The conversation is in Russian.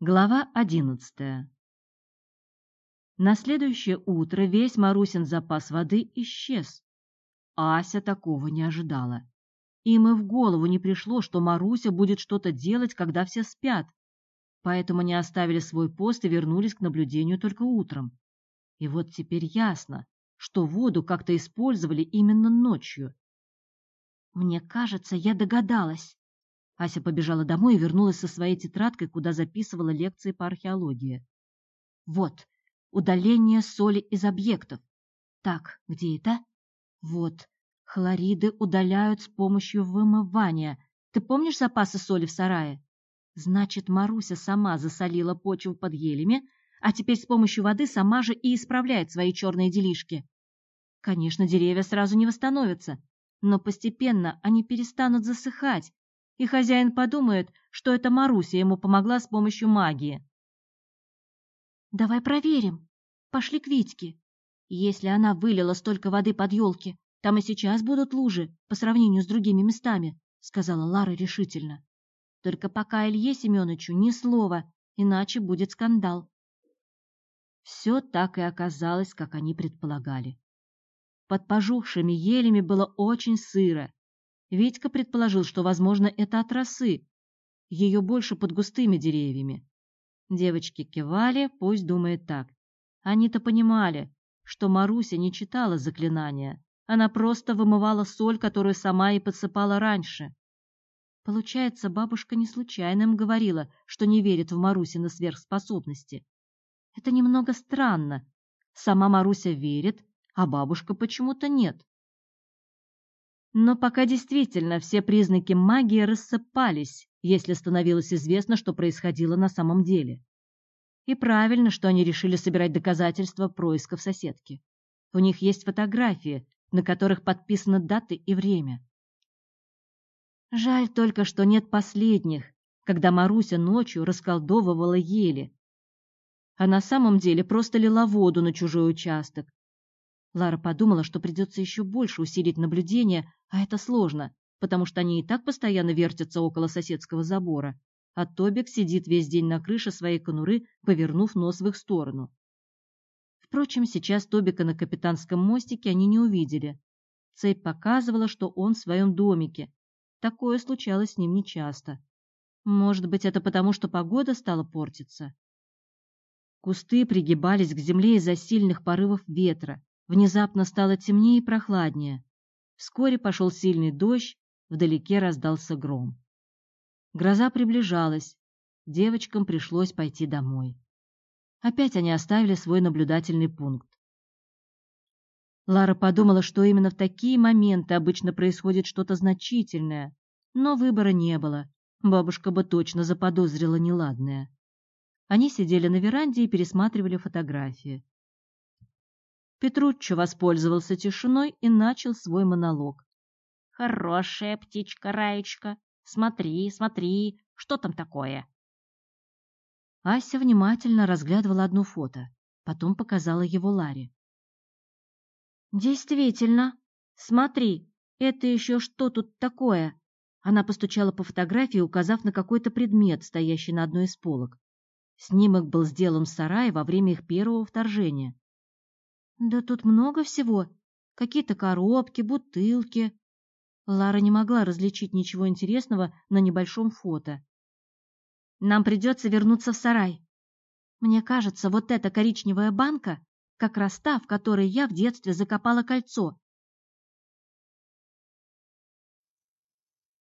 Глава одиннадцатая На следующее утро весь Марусин запас воды исчез. Ася такого не ожидала. Им и в голову не пришло, что Маруся будет что-то делать, когда все спят. Поэтому они оставили свой пост и вернулись к наблюдению только утром. И вот теперь ясно, что воду как-то использовали именно ночью. «Мне кажется, я догадалась», Ася побежала домой и вернулась со своей тетрадкой, куда записывала лекции по археологии. Вот, удаление соли из объектов. Так, где это? Вот, хлориды удаляют с помощью вымывания. Ты помнишь запасы соли в сарае? Значит, Маруся сама засолила почву под елями, а теперь с помощью воды сама же и исправляет свои черные делишки. Конечно, деревья сразу не восстановятся, но постепенно они перестанут засыхать, и хозяин подумает, что это Маруся ему помогла с помощью магии. «Давай проверим. Пошли к Витьке. Если она вылила столько воды под елки, там и сейчас будут лужи по сравнению с другими местами», — сказала Лара решительно. «Только пока Илье Семеновичу ни слова, иначе будет скандал». Все так и оказалось, как они предполагали. Под пожухшими елями было очень сыро, Витька предположил, что, возможно, это от росы. Ее больше под густыми деревьями. Девочки кивали, пусть думает так. Они-то понимали, что Маруся не читала заклинания. Она просто вымывала соль, которую сама и подсыпала раньше. Получается, бабушка не случайно им говорила, что не верит в Марусины сверхспособности. Это немного странно. Сама Маруся верит, а бабушка почему-то нет. Но пока действительно все признаки магии рассыпались, если становилось известно, что происходило на самом деле. И правильно, что они решили собирать доказательства происков соседки. У них есть фотографии, на которых подписаны даты и время. Жаль только, что нет последних, когда Маруся ночью расколдовывала ели. А на самом деле просто лила воду на чужой участок, Лара подумала, что придется еще больше усилить наблюдение, а это сложно, потому что они и так постоянно вертятся около соседского забора, а Тобик сидит весь день на крыше своей конуры, повернув нос в их сторону. Впрочем, сейчас Тобика на капитанском мостике они не увидели. Цепь показывала, что он в своем домике. Такое случалось с ним нечасто. Может быть, это потому, что погода стала портиться? Кусты пригибались к земле из-за сильных порывов ветра, Внезапно стало темнее и прохладнее. Вскоре пошел сильный дождь, вдалеке раздался гром. Гроза приближалась, девочкам пришлось пойти домой. Опять они оставили свой наблюдательный пункт. Лара подумала, что именно в такие моменты обычно происходит что-то значительное, но выбора не было. Бабушка бы точно заподозрила неладное. Они сидели на веранде и пересматривали фотографии. Петруччо воспользовался тишиной и начал свой монолог. «Хорошая птичка Раечка, смотри, смотри, что там такое?» Ася внимательно разглядывала одно фото, потом показала его Ларе. «Действительно, смотри, это еще что тут такое?» Она постучала по фотографии, указав на какой-то предмет, стоящий на одной из полок. Снимок был сделан в сарае во время их первого вторжения. Да тут много всего. Какие-то коробки, бутылки. Лара не могла различить ничего интересного на небольшом фото. Нам придется вернуться в сарай. Мне кажется, вот эта коричневая банка как раз та, в которой я в детстве закопала кольцо.